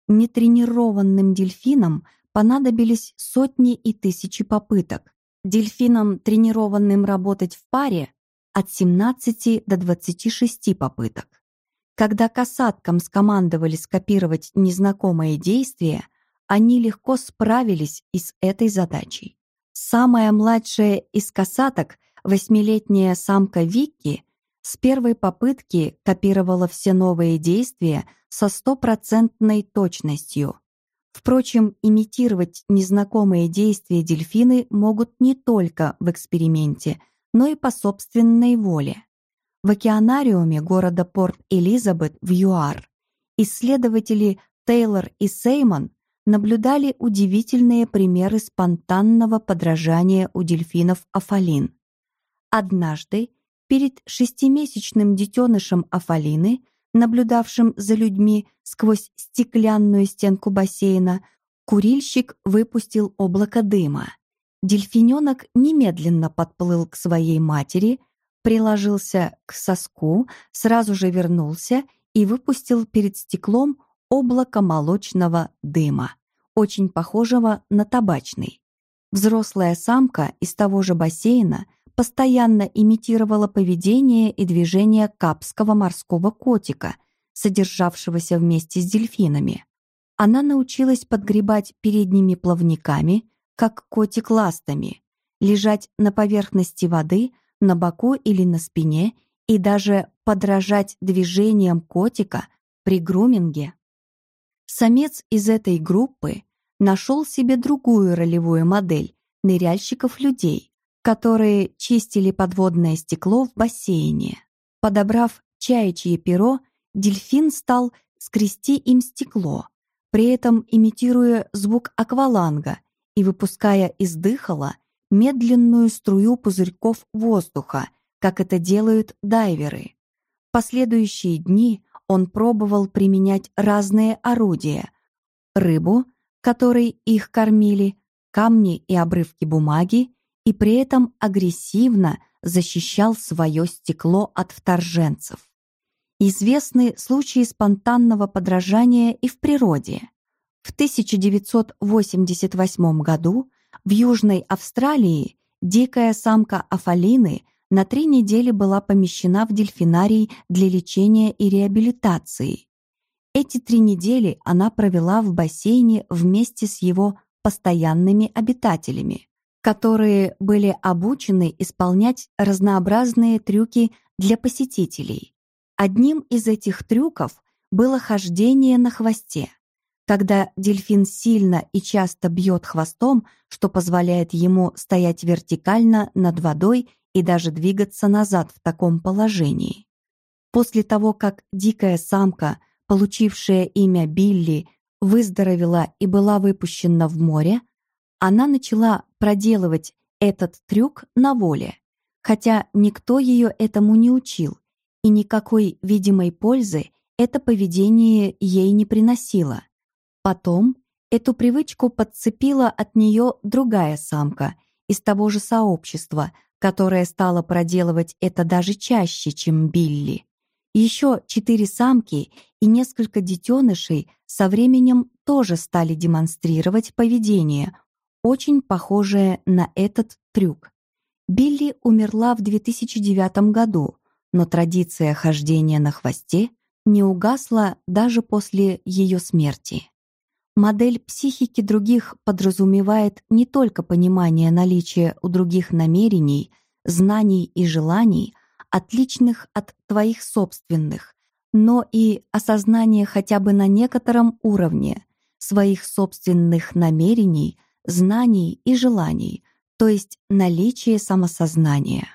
Speaker 1: Нетренированным дельфинам понадобились сотни и тысячи попыток. Дельфинам, тренированным работать в паре, от 17 до 26 попыток. Когда касаткам скомандовали скопировать незнакомое действие, они легко справились и с этой задачей. Самая младшая из касаток, восьмилетняя самка Вики, с первой попытки копировала все новые действия со стопроцентной точностью. Впрочем, имитировать незнакомые действия дельфины могут не только в эксперименте, но и по собственной воле. В океанариуме города Порт-Элизабет в ЮАР исследователи Тейлор и Сеймон наблюдали удивительные примеры спонтанного подражания у дельфинов афалин. Однажды перед шестимесячным детенышем афалины, наблюдавшим за людьми сквозь стеклянную стенку бассейна, курильщик выпустил облако дыма. Дельфиненок немедленно подплыл к своей матери, приложился к соску, сразу же вернулся и выпустил перед стеклом облако молочного дыма, очень похожего на табачный. Взрослая самка из того же бассейна постоянно имитировала поведение и движение капского морского котика, содержавшегося вместе с дельфинами. Она научилась подгребать передними плавниками, как котик ластами, лежать на поверхности воды, на боку или на спине и даже подражать движениям котика при груминге. Самец из этой группы нашел себе другую ролевую модель ныряльщиков-людей, которые чистили подводное стекло в бассейне. Подобрав чаячье перо, дельфин стал скрести им стекло, при этом имитируя звук акваланга и выпуская из дыхала медленную струю пузырьков воздуха, как это делают дайверы. Последующие дни он пробовал применять разные орудия. Рыбу, которой их кормили, камни и обрывки бумаги, и при этом агрессивно защищал свое стекло от вторженцев. Известны случаи спонтанного подражания и в природе. В 1988 году в Южной Австралии дикая самка Афалины на три недели была помещена в дельфинарий для лечения и реабилитации. Эти три недели она провела в бассейне вместе с его постоянными обитателями, которые были обучены исполнять разнообразные трюки для посетителей. Одним из этих трюков было хождение на хвосте. Когда дельфин сильно и часто бьет хвостом, что позволяет ему стоять вертикально над водой и даже двигаться назад в таком положении. После того, как дикая самка, получившая имя Билли, выздоровела и была выпущена в море, она начала проделывать этот трюк на воле, хотя никто ее этому не учил, и никакой видимой пользы это поведение ей не приносило. Потом эту привычку подцепила от нее другая самка из того же сообщества, которая стала проделывать это даже чаще, чем Билли. Еще четыре самки и несколько детенышей со временем тоже стали демонстрировать поведение, очень похожее на этот трюк. Билли умерла в 2009 году, но традиция хождения на хвосте не угасла даже после ее смерти. Модель психики других подразумевает не только понимание наличия у других намерений, знаний и желаний, отличных от твоих собственных, но и осознание хотя бы на некотором уровне своих собственных намерений, знаний и желаний, то есть наличие самосознания.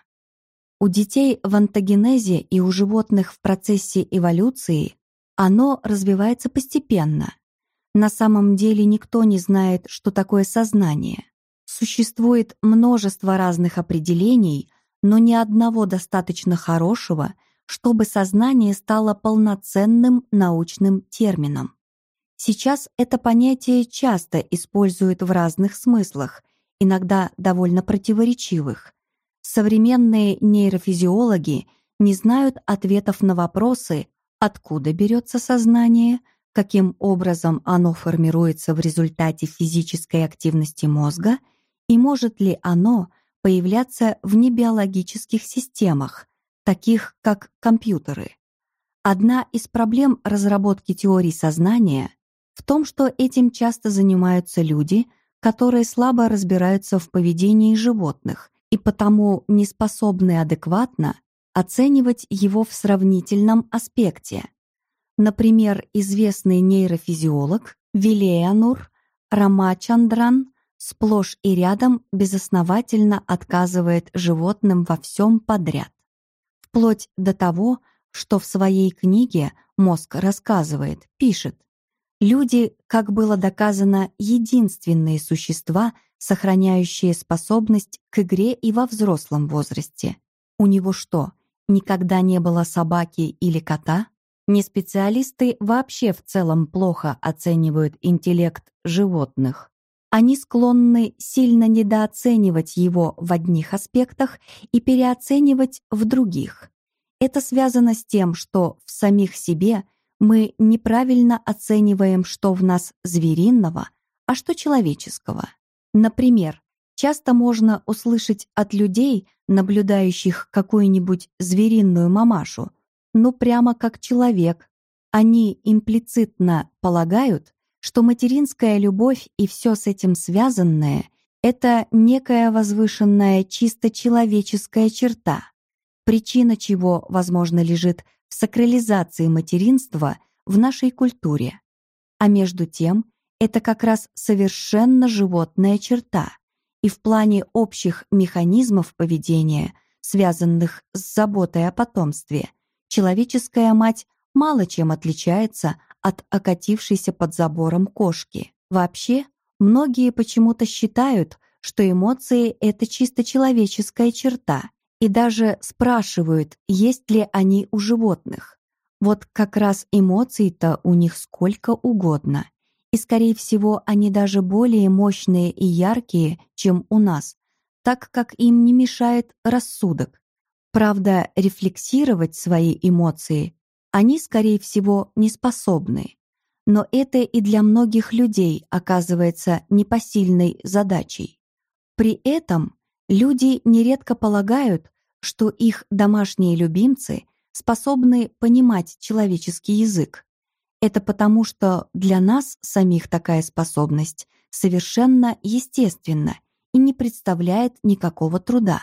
Speaker 1: У детей в антогенезе и у животных в процессе эволюции оно развивается постепенно – на самом деле никто не знает, что такое сознание. Существует множество разных определений, но ни одного достаточно хорошего, чтобы сознание стало полноценным научным термином. Сейчас это понятие часто используют в разных смыслах, иногда довольно противоречивых. Современные нейрофизиологи не знают ответов на вопросы, откуда берется сознание – каким образом оно формируется в результате физической активности мозга и может ли оно появляться в небиологических системах, таких как компьютеры. Одна из проблем разработки теорий сознания в том, что этим часто занимаются люди, которые слабо разбираются в поведении животных и потому не способны адекватно оценивать его в сравнительном аспекте. Например, известный нейрофизиолог Вилеянур Рамачандран сплошь и рядом безосновательно отказывает животным во всем подряд. Вплоть до того, что в своей книге «Мозг рассказывает» пишет, Люди, как было доказано, единственные существа, сохраняющие способность к игре и во взрослом возрасте. У него что, никогда не было собаки или кота? Не специалисты вообще в целом плохо оценивают интеллект животных. Они склонны сильно недооценивать его в одних аспектах и переоценивать в других. Это связано с тем, что в самих себе – мы неправильно оцениваем, что в нас звериного, а что человеческого. Например, часто можно услышать от людей, наблюдающих какую-нибудь звериную мамашу, ну прямо как человек. Они имплицитно полагают, что материнская любовь и все с этим связанное — это некая возвышенная чисто человеческая черта, причина чего, возможно, лежит в сакрализации материнства в нашей культуре. А между тем, это как раз совершенно животная черта, и в плане общих механизмов поведения, связанных с заботой о потомстве, человеческая мать мало чем отличается от окатившейся под забором кошки. Вообще, многие почему-то считают, что эмоции — это чисто человеческая черта, и даже спрашивают, есть ли они у животных. Вот как раз эмоций-то у них сколько угодно. И, скорее всего, они даже более мощные и яркие, чем у нас, так как им не мешает рассудок. Правда, рефлексировать свои эмоции они, скорее всего, не способны. Но это и для многих людей оказывается непосильной задачей. При этом Люди нередко полагают, что их домашние любимцы способны понимать человеческий язык. Это потому, что для нас самих такая способность совершенно естественна и не представляет никакого труда.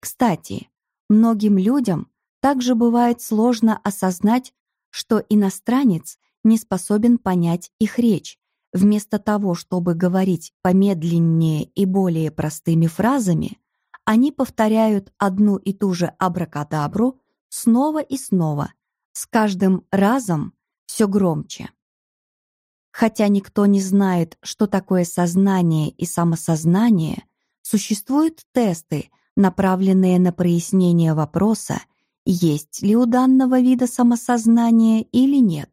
Speaker 1: Кстати, многим людям также бывает сложно осознать, что иностранец не способен понять их речь, Вместо того, чтобы говорить помедленнее и более простыми фразами, они повторяют одну и ту же абракадабру снова и снова, с каждым разом все громче. Хотя никто не знает, что такое сознание и самосознание, существуют тесты, направленные на прояснение вопроса, есть ли у данного вида самосознание или нет.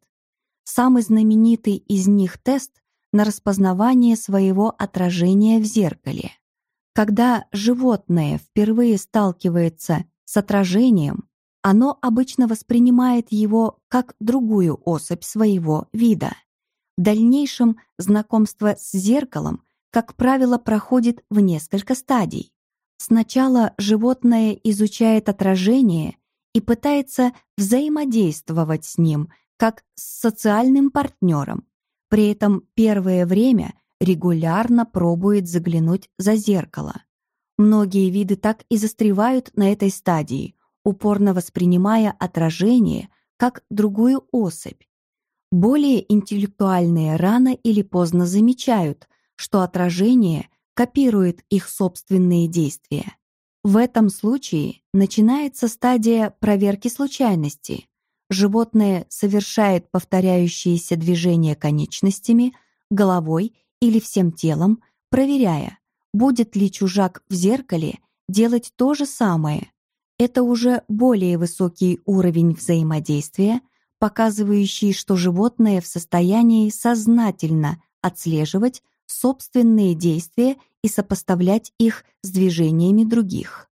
Speaker 1: Самый знаменитый из них тест на распознавание своего отражения в зеркале. Когда животное впервые сталкивается с отражением, оно обычно воспринимает его как другую особь своего вида. В дальнейшем знакомство с зеркалом, как правило, проходит в несколько стадий. Сначала животное изучает отражение и пытается взаимодействовать с ним, как с социальным партнером, при этом первое время регулярно пробует заглянуть за зеркало. Многие виды так и застревают на этой стадии, упорно воспринимая отражение как другую особь. Более интеллектуальные рано или поздно замечают, что отражение копирует их собственные действия. В этом случае начинается стадия проверки случайности, животное совершает повторяющиеся движения конечностями, головой или всем телом, проверяя, будет ли чужак в зеркале делать то же самое. Это уже более высокий уровень взаимодействия, показывающий, что животное в состоянии сознательно отслеживать собственные действия и сопоставлять их с движениями других.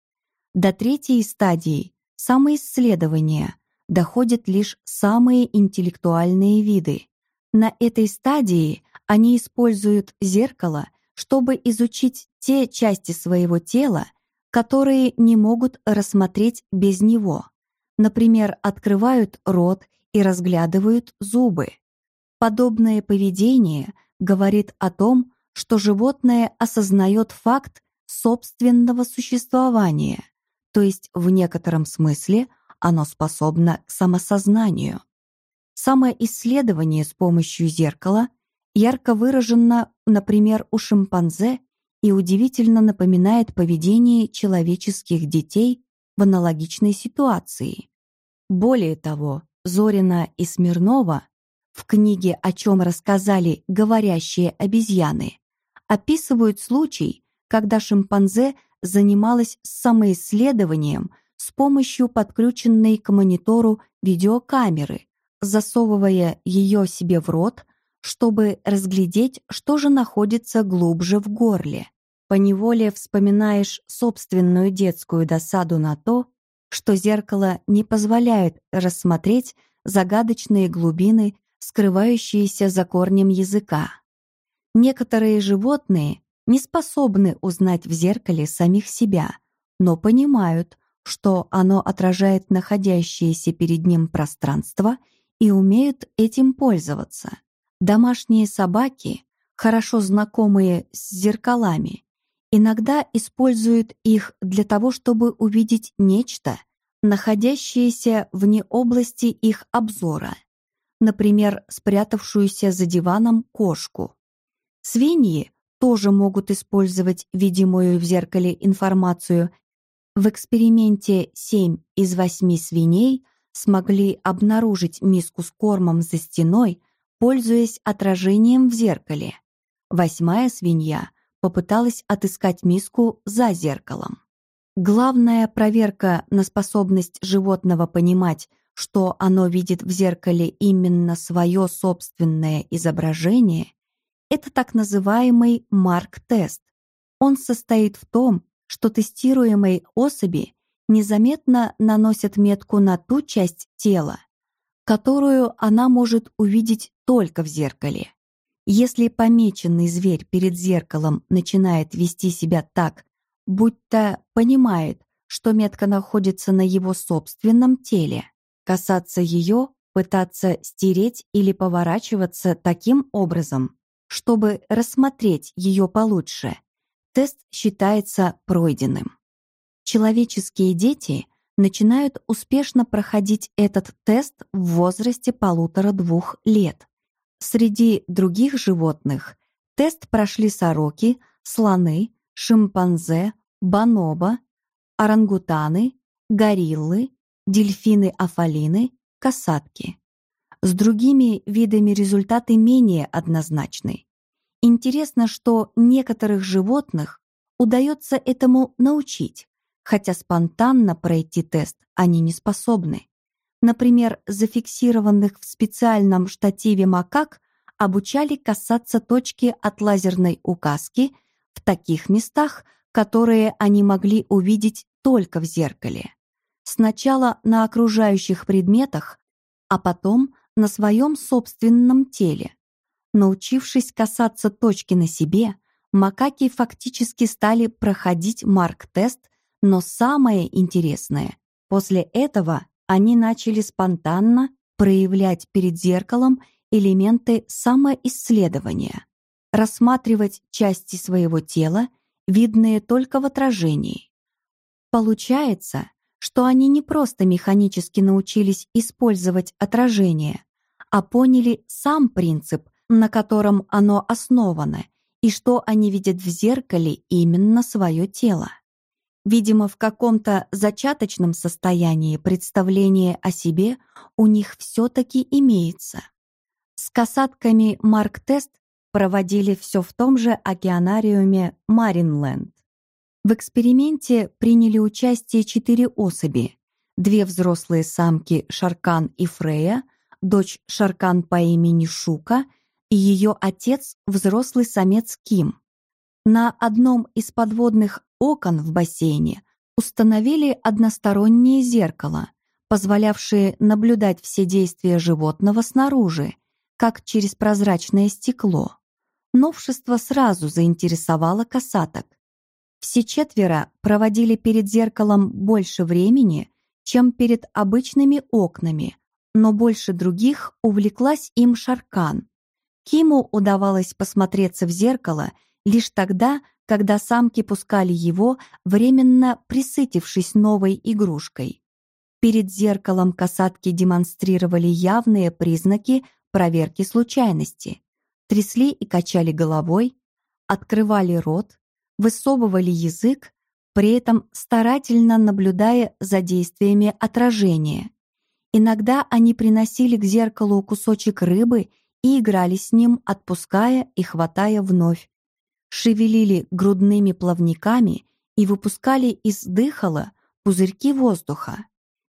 Speaker 1: До третьей стадии – самоисследования – доходят лишь самые интеллектуальные виды, На этой стадии они используют зеркало, чтобы изучить те части своего тела, которые не могут рассмотреть без него. Например, открывают рот и разглядывают зубы. Подобное поведение говорит о том, что животное осознает факт собственного существования, то есть в некотором смысле оно способно к самосознанию. Самоисследование с помощью зеркала ярко выражено, например, у шимпанзе и удивительно напоминает поведение человеческих детей в аналогичной ситуации. Более того, Зорина и Смирнова в книге «О чем рассказали говорящие обезьяны» описывают случай, когда шимпанзе занималась самоисследованием с помощью подключенной к монитору видеокамеры, засовывая ее себе в рот, чтобы разглядеть, что же находится глубже в горле. Поневоле вспоминаешь собственную детскую досаду на то, что зеркало не позволяет рассмотреть загадочные глубины, скрывающиеся за корнем языка. Некоторые животные не способны узнать в зеркале самих себя, но понимают, что оно отражает находящееся перед ним пространство и умеют этим пользоваться. Домашние собаки, хорошо знакомые с зеркалами, иногда используют их для того, чтобы увидеть нечто, находящееся вне области их обзора, например, спрятавшуюся за диваном кошку. Свиньи тоже могут использовать видимую в зеркале информацию. В эксперименте 7 из 8 свиней смогли обнаружить миску с кормом за стеной, пользуясь отражением в зеркале. Восьмая свинья попыталась отыскать миску за зеркалом. Главная проверка на способность животного понимать, что оно видит в зеркале именно свое собственное изображение, это так называемый марк-тест. Он состоит в том, что тестируемой особи незаметно наносят метку на ту часть тела, которую она может увидеть только в зеркале. Если помеченный зверь перед зеркалом начинает вести себя так, будто понимает, что метка находится на его собственном теле, касаться ее, пытаться стереть или поворачиваться таким образом, чтобы рассмотреть ее получше, тест считается пройденным. Человеческие дети начинают успешно проходить этот тест в возрасте полутора-двух лет. Среди других животных тест прошли сороки, слоны, шимпанзе, бонобо, орангутаны, гориллы, дельфины-афалины, касатки. С другими видами результаты менее однозначны. Интересно, что некоторых животных удается этому научить, хотя спонтанно пройти тест они не способны. Например, зафиксированных в специальном штативе макак обучали касаться точки от лазерной указки в таких местах, которые они могли увидеть только в зеркале. Сначала на окружающих предметах, а потом на своем собственном теле. Научившись касаться точки на себе, макаки фактически стали проходить марк-тест, но самое интересное, после этого они начали спонтанно проявлять перед зеркалом элементы самоисследования, рассматривать части своего тела, видные только в отражении. Получается, что они не просто механически научились использовать отражение, а поняли сам принцип, на котором оно основано, и что они видят в зеркале именно свое тело. Видимо, в каком-то зачаточном состоянии представление о себе у них все-таки имеется. С касатками Марк-тест проводили все в том же океанариуме Маринленд. В эксперименте приняли участие четыре особи, две взрослые самки Шаркан и Фрея, дочь Шаркан по имени Шука и ее отец, взрослый самец Ким. На одном из подводных окон в бассейне установили одностороннее зеркало, позволявшее наблюдать все действия животного снаружи, как через прозрачное стекло. Новшество сразу заинтересовало касаток. Все четверо проводили перед зеркалом больше времени, чем перед обычными окнами, но больше других увлеклась им Шаркан. Киму удавалось посмотреться в зеркало лишь тогда, когда самки пускали его, временно присытившись новой игрушкой. Перед зеркалом касатки демонстрировали явные признаки проверки случайности. Трясли и качали головой, открывали рот, высовывали язык, при этом старательно наблюдая за действиями отражения. Иногда они приносили к зеркалу кусочек рыбы и играли с ним, отпуская и хватая вновь. Шевелили грудными плавниками и выпускали из дыхала пузырьки воздуха.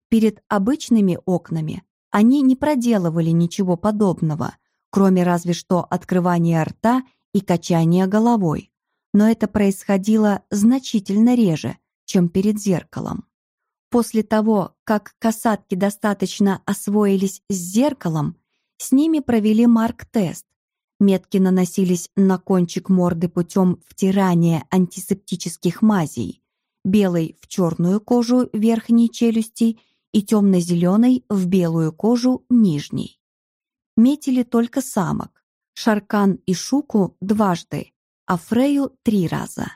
Speaker 1: Перед обычными окнами они не проделывали ничего подобного, кроме разве что открывания рта и качания головой. Но это происходило значительно реже, чем перед зеркалом. После того, как касатки достаточно освоились с зеркалом, с ними провели марк-тест. Метки наносились на кончик морды путем втирания антисептических мазей, белой в черную кожу верхней челюсти и темно-зеленой в белую кожу нижней. Метили только самок, Шаркан и Шуку дважды, а Фрею три раза.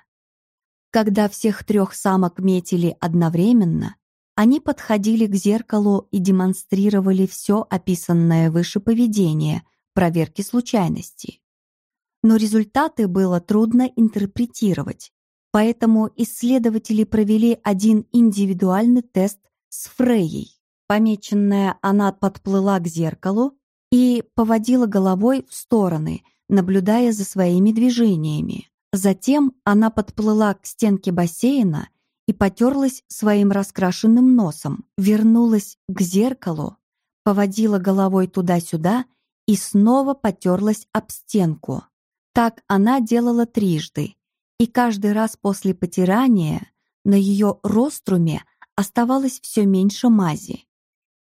Speaker 1: Когда всех трех самок метили одновременно, они подходили к зеркалу и демонстрировали все описанное выше поведение, проверки случайности. Но результаты было трудно интерпретировать, поэтому исследователи провели один индивидуальный тест с Фрейей. Помеченная она подплыла к зеркалу и поводила головой в стороны, наблюдая за своими движениями. Затем она подплыла к стенке бассейна и потерлась своим раскрашенным носом, вернулась к зеркалу, поводила головой туда-сюда и снова потерлась об стенку. Так она делала трижды, и каждый раз после потирания на ее роструме оставалось все меньше мази.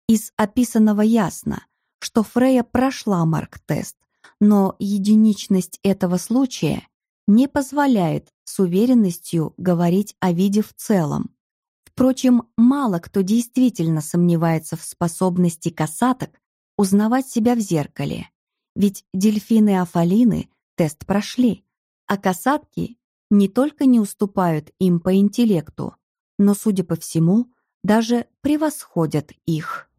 Speaker 1: Из описанного ясно, что Фрея прошла марк-тест, но единичность этого случая не позволяет с уверенностью говорить о виде в целом. Впрочем, мало кто действительно сомневается в способности касаток узнавать себя в зеркале, ведь дельфины-афалины тест прошли, а касатки не только не уступают им по интеллекту, но, судя по всему, даже превосходят их.